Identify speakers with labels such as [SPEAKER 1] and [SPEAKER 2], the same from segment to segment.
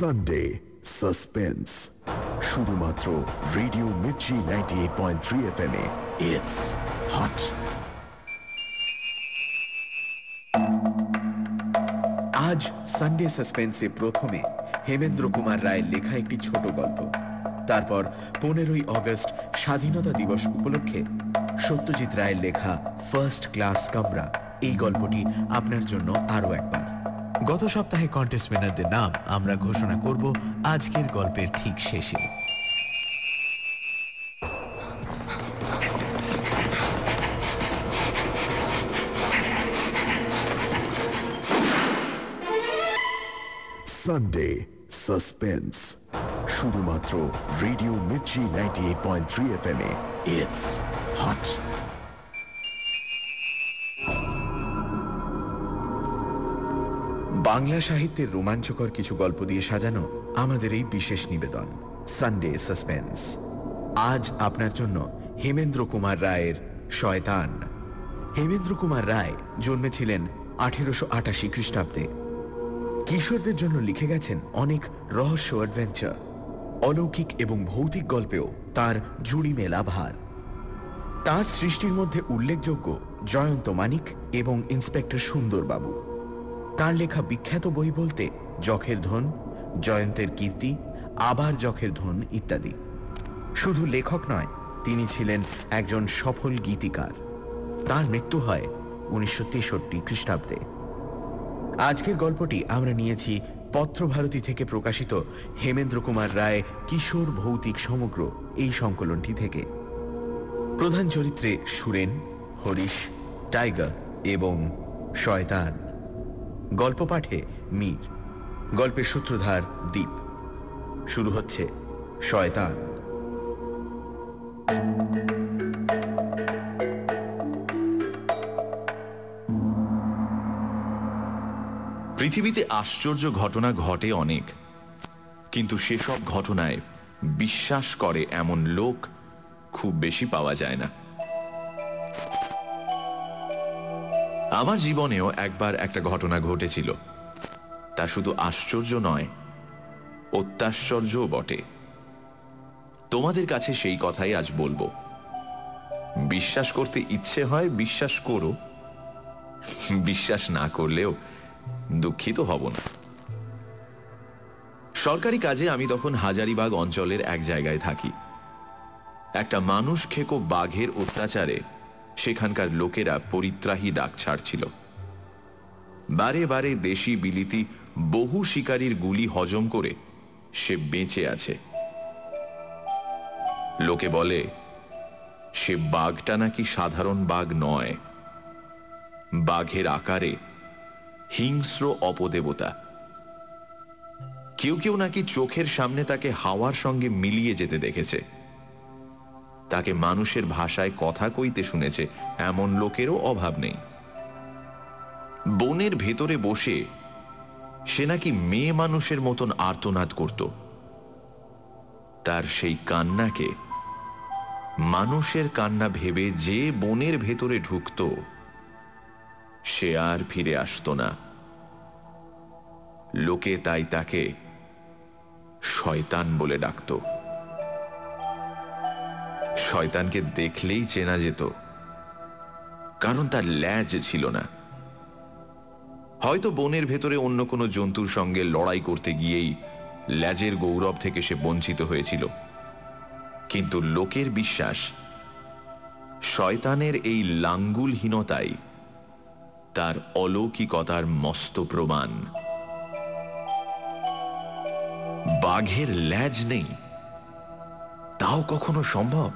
[SPEAKER 1] Sunday suspense শুধুমাত্র radio Mirchi ninety
[SPEAKER 2] আজ Sunday সাসপেন্সে প্রথমে হেমেন্দ্র কুমার রায়ের লেখা একটি ছোট গল্প। তারপর পনেরোই অগস্ট স্বাধীনতা দিবস উপলক্ষে সত্যজিৎ রায়ের লেখা ফার্স্ট ক্লাস কামরা। এই গল্পটি আপনার জন্য আরও একবার। গত সপ্তাহে কন্টেস্ট উইনারদের নাম আমরা ঘোষণা করব আজকের গল্পের ঠিক শেষে।
[SPEAKER 1] সানডে সাসপেন্স শুধুমাত্র radio Mirchi ninety eight point three F M A it's hot
[SPEAKER 2] Bangla সাহিত্যের রোমাঞ্চকর কিছু গল্প দিয়ে সাজানো আমাদের এই বিশেষ নিবেদন সানডে সাসপেন্স আজ আপনার জন্য হেমেন্দ্র কুমার রায়ের শয়তান। হেমেন্দ্র কুমার রায় জন্মেছিলেন আঠেরোশো আটাশি খ্রিস্টাব্দে। কিশোরদের জন্য লিখে গেছেন অনেক রহস্য অ্যাডভেঞ্চার অলৌকিক এবং ভৌতিক গল্পেও তার জুড়ি মেলা ভার তার সৃষ্টির মধ্যে উল্লেখযোগ্য জয়ন্ত মানিক এবং ইন্সপেক্টর সুন্দরবাবু। তার লেখা বিখ্যাত বই বলতে যখের ধন, জয়ন্তের কীর্তি, আবার যখের ধন ইত্যাদি। শুধু লেখক নয়, তিনি ছিলেন একজন সফল গীতিকার। তার মৃত্যু হয় উনিশশো তেষট্টি খ্রিস্টাব্দে। আজকের গল্পটি আমরা নিয়েছি পত্রভারতী থেকে প্রকাশিত হেমেন্দ্র কুমার রায় কিশোর ভৌতিক সমগ্র এই সংকলনটি থেকে। প্রধান চরিত্রে সুরেন, হরিশ, টাইগার এবং শয়তান। গল্প পাঠে মীর, গল্পের সূত্রধার দ্বীপ শুরু হচ্ছে শয়তান।
[SPEAKER 3] পৃথিবীতে আশ্চর্য ঘটনা ঘটে অনেক, কিন্তু সেসব ঘটনায় বিশ্বাস করে এমন লোক খুব বেশি পাওয়া যায় না। আমার জীবনেও একবার একটা ঘটনা ঘটেছিল। তা শুধু আশ্চর্য নয় অত্যাশ্চর্য বটে। তোমাদের কাছে সেই কথাই আজ বলব। বিশ্বাস করতে ইচ্ছে হয়, বিশ্বাস করো। বিশ্বাস না করলেও দুঃখিত হব না। সরকারি কাজে আমি তখন হাজারিবাগ অঞ্চলের এক জায়গায় থাকি। একটা মানুষ খেকো বাঘের অত্যাচারে সেখানকার লোকেরা পরিত্রাহী ডাক ছাড়ছিল। বারে বারে দেশি বিলিতি বহু শিকারীর গুলি হজম করে সে বেঁচে আছে। লোকে বলে, সে বাঘটা নাকি সাধারণ বাঘ নয়। বাঘের আকারে হিংস্র অপদেবতা। কেউ কেউ নাকি চোখের সামনে তাকে হাওয়ার সঙ্গে মিলিয়ে যেতে দেখেছে। তাকে মানুষের ভাষায় কথা কইতে শুনেছে, এমন লোকেরও অভাব নেই। বনের ভেতরে বসে সে নাকি মেয়ে মানুষের মতন আর্তনাদ করত। তার সেই কান্নাকে মানুষের কান্না ভেবে যে বনের ভেতরে ঢুকত, সে আর ফিরে আসত না। লোকে তাই তাকে শয়তান বলে ডাকত। শয়তানকে দেখলেই চেনা যেত, কারণ তার ল্যাজ ছিল না। হয়তো বনের ভেতরে অন্য কোনো জন্তুর সঙ্গে লড়াই করতে গিয়েই ল্যাজের গৌরব থেকে সে বঞ্চিত হয়েছিল। কিন্তু লোকের বিশ্বাস, শয়তানের এই লাঙ্গুলহীনতাই তার অলৌকিকতার মস্ত প্রমাণ। বাঘের ল্যাজ নেই, তাও কখনো সম্ভব?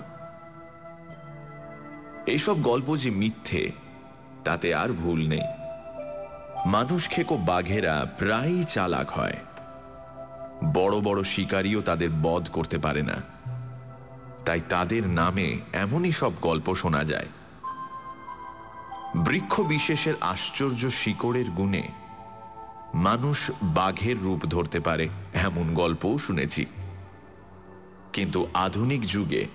[SPEAKER 3] এসব গল্প যে মিথ্যে, তাতে আর ভুল নেই। মানুষ খেকো বাঘেরা প্রায়ই চালাক হয়। বড় বড় শিকারীও তাদের বধ করতে পারে না। তাই তাদের নামে এমনই সব গল্প শোনা যায়। বৃক্ষ বিশেষের আশ্চর্য শিকড়ের গুণে মানুষ বাঘের রূপ ধরতে পারে, এমন গল্পও শুনেছি। কিন্তু আধুনিক যুগে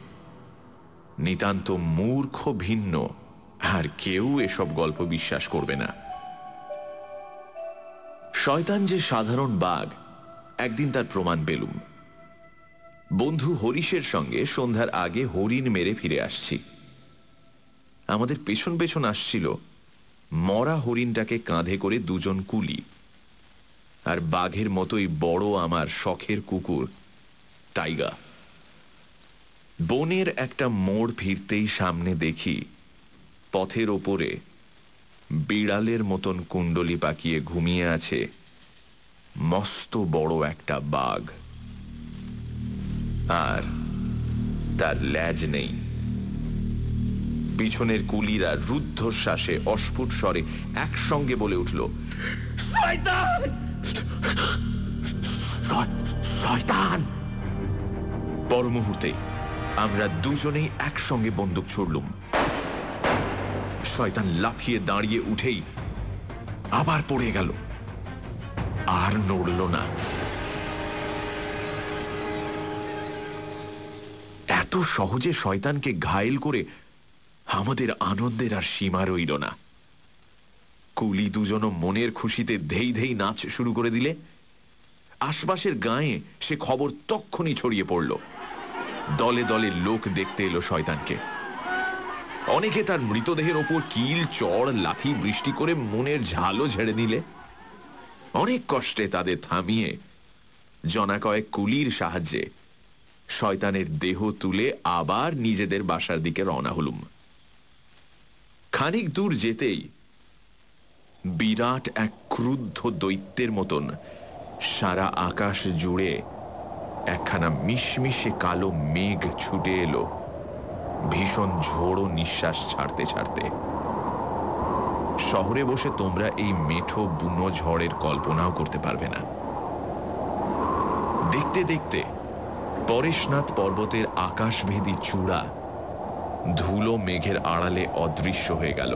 [SPEAKER 3] নিতান্ত মূর্খ, ভিন্ন। আর কেউ এসব গল্প বিশ্বাস করবে না। শয়তান যে সাধারণ বাঘ, একদিন তার প্রমাণ পেলুম। বন্ধু হরিশের সঙ্গে সন্ধ্যার আগে হরিণ মেরে ফিরে আসছি। আমাদের পেছন পেছন আসছিল, মরা হরিণটাকে কাঁধে করে দুজন কুলি। আর বাঘের মতোই বড় আমার শখের কুকুর, টাইগার। বনের একটা মোড় ফিরতেই সামনে দেখি পথের ওপরে বিড়ালের মতন কুণ্ডলি পাকিয়ে ঘুমিয়ে আছে মস্ত বড় একটা বাঘ। আর তার ল্যাজ নেই। পিছনের কুলিরা রুদ্ধশ্বাসে অস্ফুট স্বরে একসঙ্গে বলে উঠল পর মুহূর্তে আমরা দুজনেই একসঙ্গে বন্দুক ছুড়লুম। শয়তান লাফিয়ে দাঁড়িয়ে উঠেই আবার পড়ে গেল। আর নড়ল না। এত সহজে শয়তানকে ঘায়েল করে আমাদের আনন্দের আর সীমা রইল না। কুলি দুজনও মনের খুশিতে ধেই ধেই নাচ শুরু করে দিলে। আশপাশের গায়ে সে খবর তক্ষণই ছড়িয়ে পড়ল। দলে দলে লোক দেখতে এলো শয়তানকে। অনেকে তার মৃতদেহের ওপর কিল, চড়, লাথি, বৃষ্টি করে মনের ঝালও ঝেড়ে নিলে। অনেক কষ্টে তাদের থামিয়ে জনা কয়েক কুলির সাহায্যে শয়তানের দেহ তুলে আবার নিজেদের বাসার দিকে রওনা হলুম। খানিক দূর যেতেই বিরাট এক ক্রুদ্ধ দৈত্যের মতন সারা আকাশ জুড়ে একখানা মিশমিশে কালো মেঘ ছুটে এলো। ভীষণ ঝোড়ো নিঃশ্বাস ছাড়তে ছাড়তে। শহরে বসে তোমরা এই মেঠো বুনো ঝড়ের কল্পনাও করতে পারবে না। দেখতে দেখতে পরেশনাথ পর্বতের আকাশভেদী চূড়া ধুলো মেঘের আড়ালে অদৃশ্য হয়ে গেল।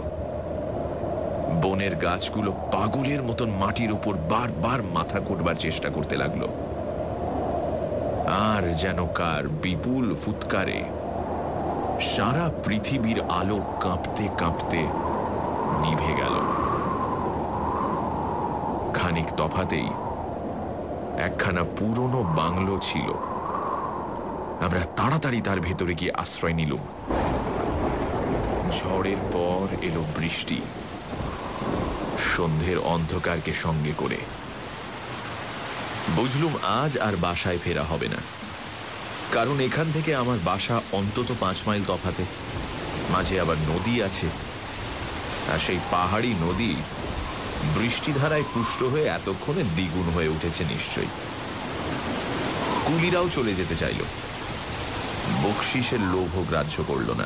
[SPEAKER 3] বনের গাছগুলো পাগলের মতন মাটির উপর বারবার মাথা কুটবার চেষ্টা করতে লাগল। আর যেন কার বিপুল ফুৎকারে সারা পৃথিবীর আলো কাঁপতে কাঁপতে নিভে গেল। খানিক তফাতেই একখানা পুরনো বাংলো ছিল। আমরা তাড়াতাড়ি তার ভেতরে গিয়ে আশ্রয় নিলুম। ঝড়ের পর এলো বৃষ্টি। সন্ধ্যের অন্ধকারকে সঙ্গে করে বুঝলুম আজ আর বাসায় ফেরা হবে না। কারণ এখান থেকে আমার বাসা অন্তত পাঁচ মাইল তফাতে। মাঝে আবার নদী আছে। আর সেই পাহাড়ি নদী বৃষ্টিধারায় পুষ্ট হয়ে এতক্ষণে দ্বিগুণ হয়ে উঠেছে নিশ্চয়ই। কুলিরাও চলে যেতে চাইল। বকশিসের লোভ গ্রাহ্য করল না।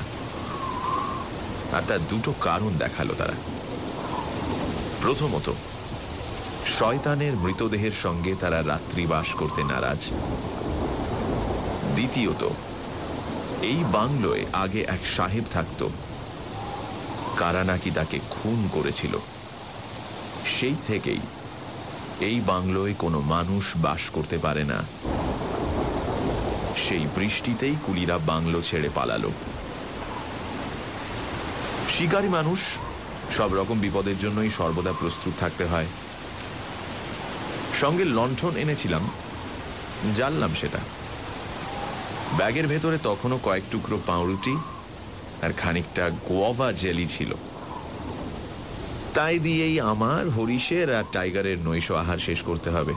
[SPEAKER 3] আর তার দুটো কারণ দেখাল তারা। প্রথমত শয়তানের মৃতদেহের সঙ্গে তারা রাত্রি বাস করতে নারাজ। দ্বিতীয়ত, এই বাংলোয় আগে এক সাহেব থাকত। কারা নাকি তাকে খুন করেছিল? সেই থেকেই এই বাংলোয় কোনো মানুষ বাস করতে পারে না। সেই বৃষ্টিতেই কুলিরা বাংলো ছেড়ে পালালো। শিকারী মানুষ, সব রকম বিপদের জন্যই সর্বদা প্রস্তুত থাকতে হয়। সঙ্গে লণ্ঠন এনেছিলাম। জানলাম সেটা। ব্যাগের ভেতরে তখনও কয়েক টুকরো পাউরুটি আর খানিকটা গোয়াভা জেলি ছিল। তাই দিয়েই আমার, হরিশের আর টাইগারের নৈশ আহার শেষ করতে হবে।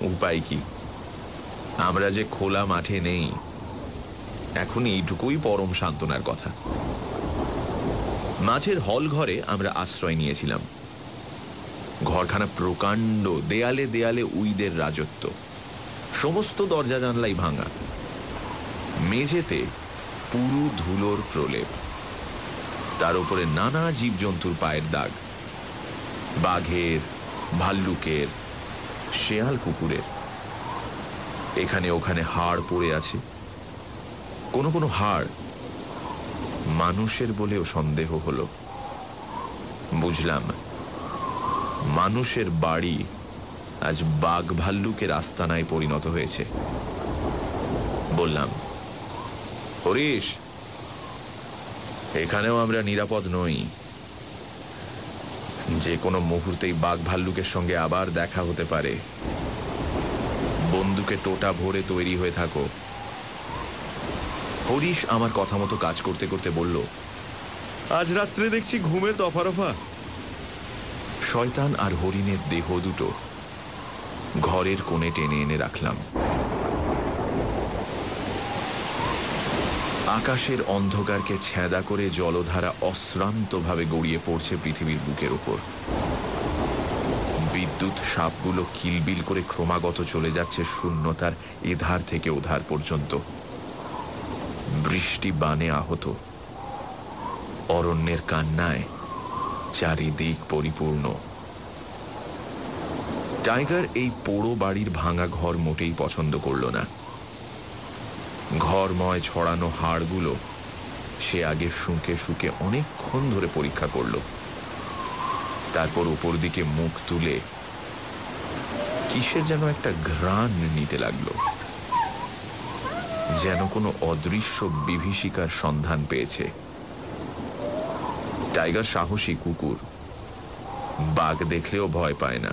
[SPEAKER 3] উপায় কি? আমরা যে খোলা মাঠে নেই, এখন এইটুকুই পরম সান্ত্বনার কথা। মাঝের হল ঘরে আমরা আশ্রয় নিয়েছিলাম। ঘরখানা প্রকাণ্ড, দেয়ালে দেয়ালে উইদের রাজত্ব। সমস্ত দরজা জানলাই ভাঙা। মেঝেতে পুরু ধুলোর প্রলেপ। তার উপরে নানা জীবজন্তুর পায়ের দাগ। বাঘের, ভাল্লুকের, শেয়াল কুকুরের। এখানে ওখানে হাড় পড়ে আছে। কোনো কোনো হাড় মানুষের বলেও সন্দেহ হলো। বুঝলাম। মানুষের বাড়ি আজ বাঘ ভাল্লুকের আস্তানায় পরিণত হয়েছে। বললাম, হরিশ, এখানেও আমরা নিরাপদ নই। যে কোনো মুহূর্তেই বাঘ ভাল্লুকের সঙ্গে আবার দেখা হতে পারে। বন্দুকে টোটা ভরে তৈরি হয়ে থাকো। হরিশ আমার কথা মতো কাজ করতে করতে বলল,
[SPEAKER 4] আজ রাত্রে দেখছি ঘুমের দফা রফা
[SPEAKER 3] শয়তান আর হরিণের দেহ দুটো। ঘরের কোণে টেনে এনে রাখলাম। আকাশের অন্ধকারকে ছেঁদা করে জলধারা অশ্রান্তভাবে গড়িয়ে পড়ছে পৃথিবীর বুকের ওপর। বিদ্যুৎ সাপগুলো কিলবিল করে ক্রমাগত চলে যাচ্ছে শূন্যতার এধার থেকে ওধার পর্যন্ত। বৃষ্টি বানে আহত। অরণ্যের কান্নায় চারিদিক পরিপূর্ণ। টাইগার এই পোড়ো বাড়ির ভাঙা ঘর মোটেই পছন্দ করল না। ঘরময় ছড়ানো হাড়গুলো সে আগে শুকে শুঁকে অনেকক্ষণ ধরে পরীক্ষা করল। তারপর উপর দিকে মুখ তুলে কিসের যেন একটা ঘ্রাণ নিতে লাগল। যেন কোনো অদৃশ্য বিভীষিকার সন্ধান পেয়েছে। টাইগার সাহসী কুকুর। বাঘ দেখলেও ভয় পায় না।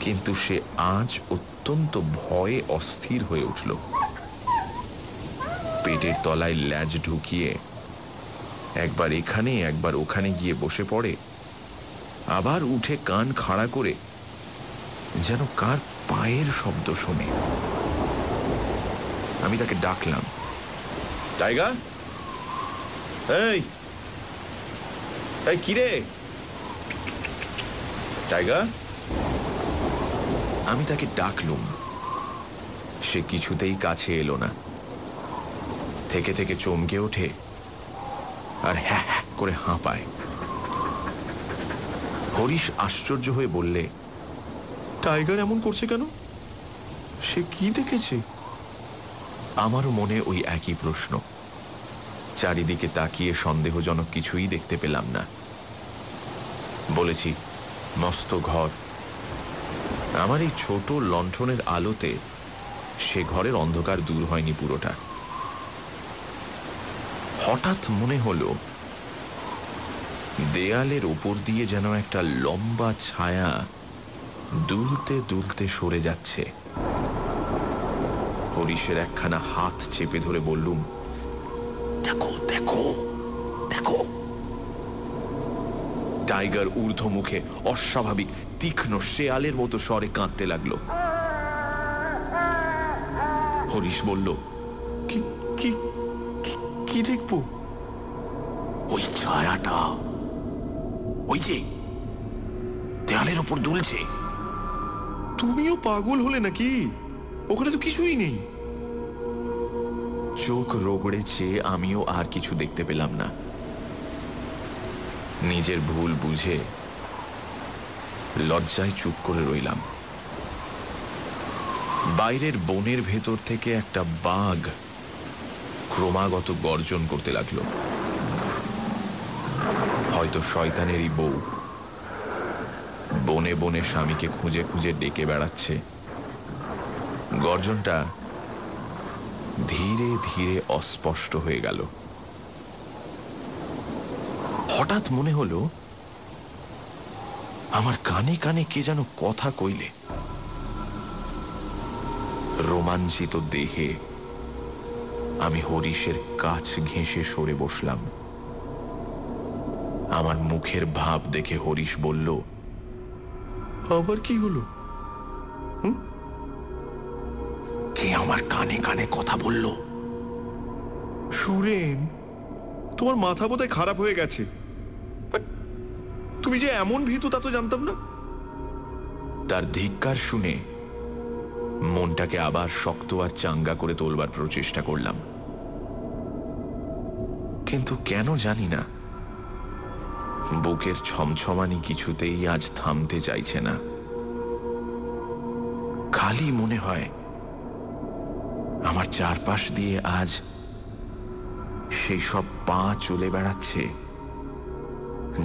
[SPEAKER 3] কিন্তু সে আজ অত্যন্ত ভয়ে অস্থির হয়ে উঠল। পেটের তলায় ল্যাজ ঢুকিয়ে একবার এখানে, একবার ওখানে গিয়ে বসে পড়ে। আবার উঠে কান খাড়া করে যেন কার পায়ের শব্দ শোনে। আমি তাকে ডাকলাম, টাইগার? এই এই কিরে টাইগার? আমি তাকে ডাকলুম। সে কিছুতেই কাছে এলো না। থেকে থেকে চমকে ওঠে আর হ্যাঁ হ্যাঁ করে হাঁপায়। হরিশ আশ্চর্য হয়ে বললে,
[SPEAKER 4] টাইগার এমন করছে কেন? সে কি দেখেছে?
[SPEAKER 3] আমারও মনে ওই একই প্রশ্ন। চারিদিকে তাকিয়ে সন্দেহজনক কিছুই দেখতে পেলাম না। বলেছি, মস্ত ঘর। আমার এই ছোট লণ্ঠনের আলোতে সে ঘরের অন্ধকার দূর হয়নি পুরোটা। হঠাৎ মনে হলো, দেয়ালের ওপর দিয়ে যেন একটা লম্বা ছায়া দুলতে দুলতে সরে যাচ্ছে। হরিশের একখানা হাত চেপে ধরে বললুম দেখো দেখো দেখো। টাইগার ঊর্ধ্ব মুখে অস্বাভাবিক, তীক্ষ্ণ শেয়ালের মতো স্বরে কাঁদতে লাগল। হরিশ বলল,
[SPEAKER 4] কি কি, কি- কি দেখব?
[SPEAKER 3] ওই ছায়াটা, ওই যে, দেয়ালের ওপর দুলছে।
[SPEAKER 4] তুমিও পাগল হলে নাকি? ওখানে তো কিছুই নেই।
[SPEAKER 3] চোখ রোগড়ে চেয়ে আমিও আর কিছু দেখতে পেলাম না। নিজের ভুল বুঝে লজ্জায় চুপ করে রইলাম। বাইরের বনের ভেতর থেকে একটা বাঘ ক্রমাগত গর্জন করতে লাগল। হয়তো শয়তানেরই বউ। বনে বনে স্বামীকে খুঁজে খুঁজে ডেকে বেড়াচ্ছে। গর্জনটা ধীরে ধীরে অস্পষ্ট হয়ে গেল। হঠাৎ মনে হলো, আমার কানে কানে কে যেন কথা কইলে। রোমাঞ্চিত দেহে আমি হরিশের কাছ ঘেঁষে সরে বসলাম। আমার মুখের ভাব দেখে হরিশ বলল,
[SPEAKER 4] আবার কি হলো?
[SPEAKER 3] কে আমার কানে কানে কথা বলল।
[SPEAKER 4] সুরেন তোমার মাথা বোধহয় খারাপ হয়ে গেছে। তুমি যে এমন ভীতু তা তো জানতাম না।
[SPEAKER 3] তার ধিক্কার শুনে মনটাকে আবার শক্ত আর চাঙ্গা করে তোলবার প্রচেষ্টা করলাম। কিন্তু কেন জানি না বুকের ছমছমানি কিছুতেই আজ থামতে চাইছে না। খালি মনে হয় আমার চারপাশ দিয়ে আজ সেই সব পা চলে বেড়াচ্ছে।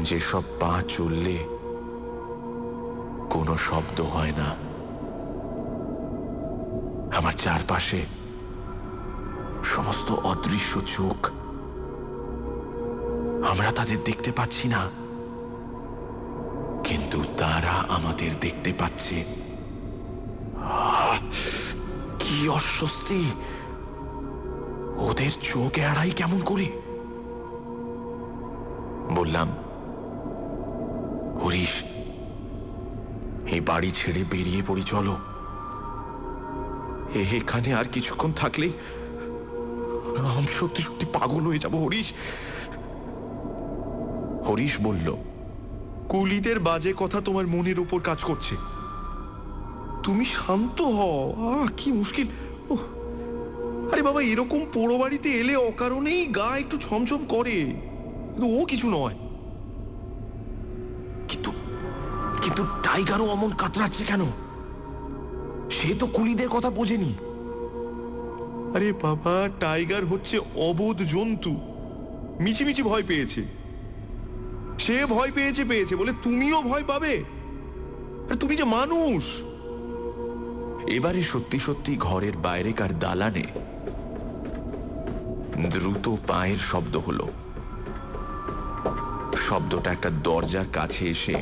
[SPEAKER 3] যেসব পা চললে কোনো শব্দ হয় না। আমার চারপাশে সমস্ত অদৃশ্য চোখ আমরা তাদের দেখতে পাচ্ছি না। কিন্তু তারা আমাদের দেখতে পাচ্ছে। কি অস্বস্তি? ওদের চোখ এড়াই কেমন করে? বললাম, হরিশ, এই বাড়ি ছেড়ে বেরিয়ে পড়ি, চলো। এখানে আর কিছুক্ষণ থাকলেই আমি সত্যি সত্যি পাগল হয়ে যাব, হরিশ। হরিশ বলল,
[SPEAKER 4] কুলিদের বাজে কথা তোমার মনের উপর কাজ করছে। তুমি শান্ত হও। আহ কি মুশকিল। ওহ, আরে বাবা এরকম পোড়ো বাড়িতে এলে অকারণেই গা একটু ছমছম করে। কিন্তু ও কিছু নয়।
[SPEAKER 3] কিন্তু কিন্তু টাইগারও অমন কাতরাচ্ছে কেন? সে তো কুলিদের কথা বোঝেনি।
[SPEAKER 4] আরে বাবা টাইগার হচ্ছে অবোধ জন্তু। মিছিমিছি ভয় পেয়েছে। সে ভয় পেয়েছে পেয়েছে বলে তুমিও ভয় পাবে? আরে তুমি যে মানুষ!
[SPEAKER 3] এবারে সত্যি সত্যি ঘরের বাইরেকার দালানে দ্রুত পায়ের শব্দ হলো। শব্দটা একটা দরজার কাছে এসে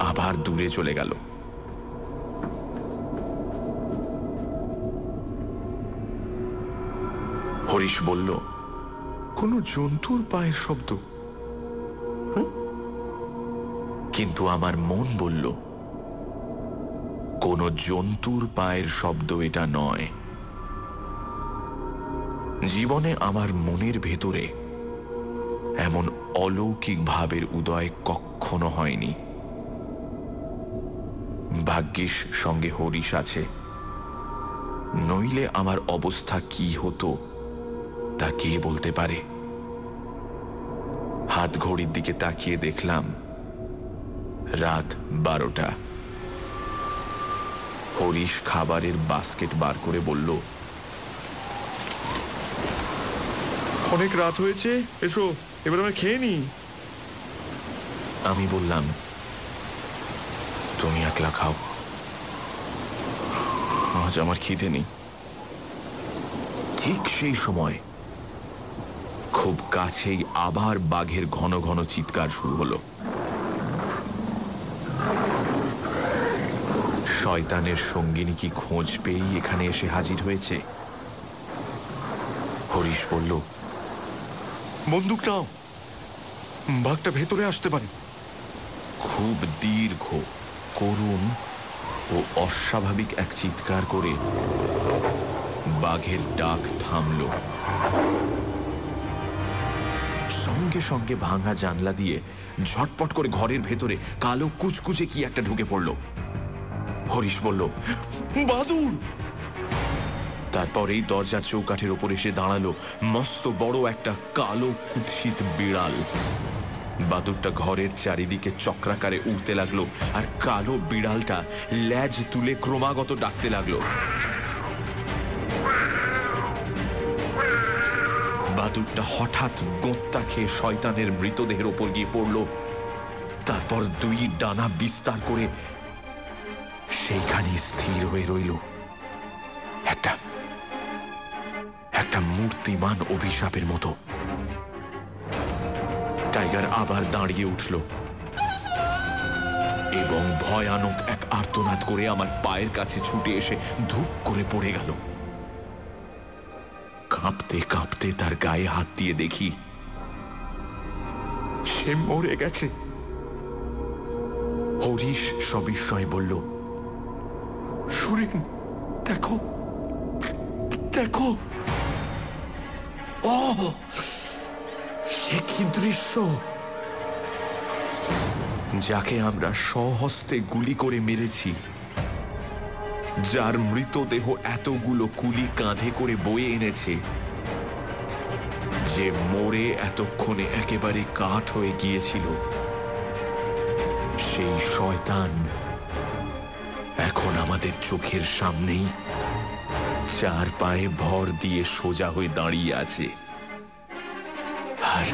[SPEAKER 3] আবার দূরে চলে গেল। হরিশ বলল,
[SPEAKER 4] কোনো জন্তুর পায়ের শব্দ?
[SPEAKER 3] কিন্তু আমার মন বলল কোন জন্তুর পায়ের শব্দ এটা নয়। জীবনে আমার মনের ভেতরে এমন অলৌকিক ভাবের উদয় কখনো হয়নি। ভাগ্যিস সঙ্গে হরিশ আছে। নইলে আমার অবস্থা কি হতো, তা কে বলতে পারে? হাত ঘড়ির দিকে তাকিয়ে দেখলাম, রাত বারোটা। হরিশ খাবারের বাস্কেট বার করে বলল
[SPEAKER 4] অনেক রাত হয়েছে এসো এবার আমরা খেয়ে নি
[SPEAKER 3] আমি বললাম তুমি একলা খাও। আজ আমার খিদে নেই। ঠিক সেই সময় খুব কাছেই আবার বাঘের ঘন ঘন চিৎকার শুরু হলো। শয়তানের সঙ্গিনী কি খোঁজ পেয়েই এখানে এসে হাজির হয়েছে? হরিশ বলল,
[SPEAKER 4] বন্দুক নাও। বাঘটা ভেতরে আসতে পারে।
[SPEAKER 3] খুব দীর্ঘ, করুণ ও অস্বাভাবিক এক চিৎকার করে বাঘের ডাক থামল। সঙ্গে সঙ্গে ভাঙা জানলা দিয়ে ঝটপট করে ঘরের ভেতরে কালো কুচকুচে কি একটা ঢুকে পড়ল। হরিশ বলল
[SPEAKER 4] বাদুর
[SPEAKER 3] তারপর এই দরজার চৌকাঠের ওপর এসে দাঁড়াল মস্ত বড় একটা কালো কুৎসিত বিড়াল। বাদুরটা ঘরের চারিদিকে চক্রাকারে উঠতে লাগল আর কালো বিড়ালটা ল্যাজ তুলে ক্রমাগত ডাকতে লাগল। বাদুরটা হঠাৎ গোত্তা খেয়ে শয়তানের মৃতদেহের ওপর গিয়ে পড়ল। তারপর দুই ডানা বিস্তার করে সেইখানে স্থির হয়ে রইল একটা একটা মূর্তিমান অভিশাপের মতো। টাইগার আবার দাঁড়িয়ে উঠল এবং ভয়ানক এক আর্তনাদ করে আমার পায়ের কাছে ছুটে এসে ধূপ করে পড়ে গেল। কাঁপতে কাঁপতে তার গায়ে হাত দিয়ে দেখি
[SPEAKER 4] সে মরে গেছে।
[SPEAKER 3] হরিশ সবিস্ময় বলল
[SPEAKER 4] দেখো দেখো
[SPEAKER 3] ও সে কি দৃশ্য? যাকে আমরা সহস্তে গুলি করে মেরেছি, যার মৃতদেহ এতগুলো কুলি কাঁধে করে বয়ে এনেছে, যে মরে এতক্ষণে একেবারে কাঠ হয়ে গিয়েছিল, সেই শয়তান। এখন আমাদের চোখের সামনেই চার পায়ে ভর দিয়ে সোজা হয়ে দাঁড়িয়ে আছে। আর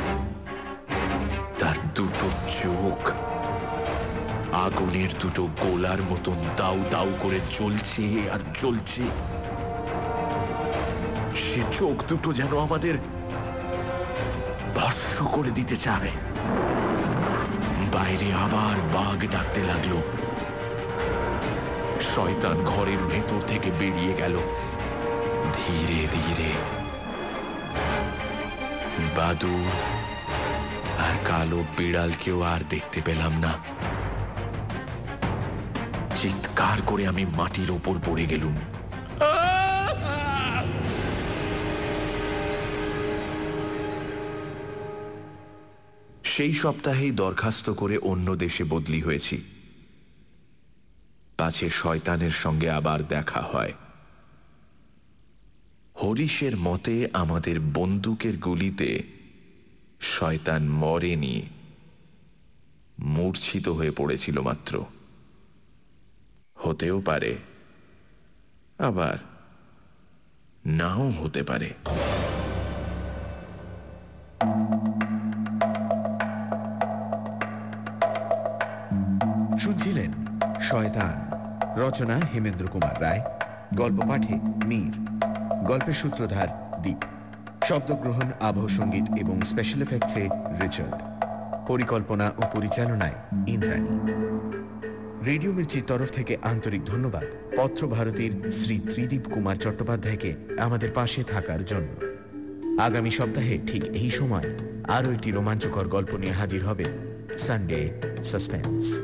[SPEAKER 3] তার দুটো চোখ, আগুনের দুটো গোলার মতন দাউ দাউ করে চলছে আর চলছে সে চোখ দুটো যেন আমাদের ভস্য করে দিতে চাবে। বাইরে আবার বাঘ ডাকতে লাগল। শয়তান ঘরের ভেতর থেকে বেরিয়ে গেল। ধীরে ধীরে। বাদুর আর কালো বিড়ালকেও আর দেখতে পেলাম না। চিৎকার করে আমি মাটির ওপর পড়ে গেলুম। সেই সপ্তাহেই দরখাস্ত করে অন্য দেশে বদলি হয়েছি। পাছে শয়তানের সঙ্গে আবার দেখা হয়। হরিশের মতে আমাদের বন্দুকের গুলিতে শয়তান মরেনি, মূর্ছিত হয়ে পড়েছিল মাত্র। হতেও পারে, আবার নাও হতে পারে।
[SPEAKER 2] শুনছিলেন শয়তান। রচনা হেমেন্দ্র কুমার রায়, গল্প পাঠে মীর, গল্পের সূত্রধার দ্বীপ শব্দগ্রহণ, আবহ সংগীত এবং স্পেশাল এফেক্টসে রিচার্ড, পরিকল্পনা ও পরিচালনায় ইন্দ্রাণী। রেডিও মির্চির তরফ থেকে আন্তরিক ধন্যবাদ পত্র ভারতীর শ্রী ত্রিদীপ কুমার চট্টোপাধ্যায়কে আমাদের পাশে থাকার জন্য। আগামী সপ্তাহে ঠিক এই সময় আরও একটি রোমাঞ্চকর গল্প নিয়ে হাজির হবে সানডে সাসপেন্স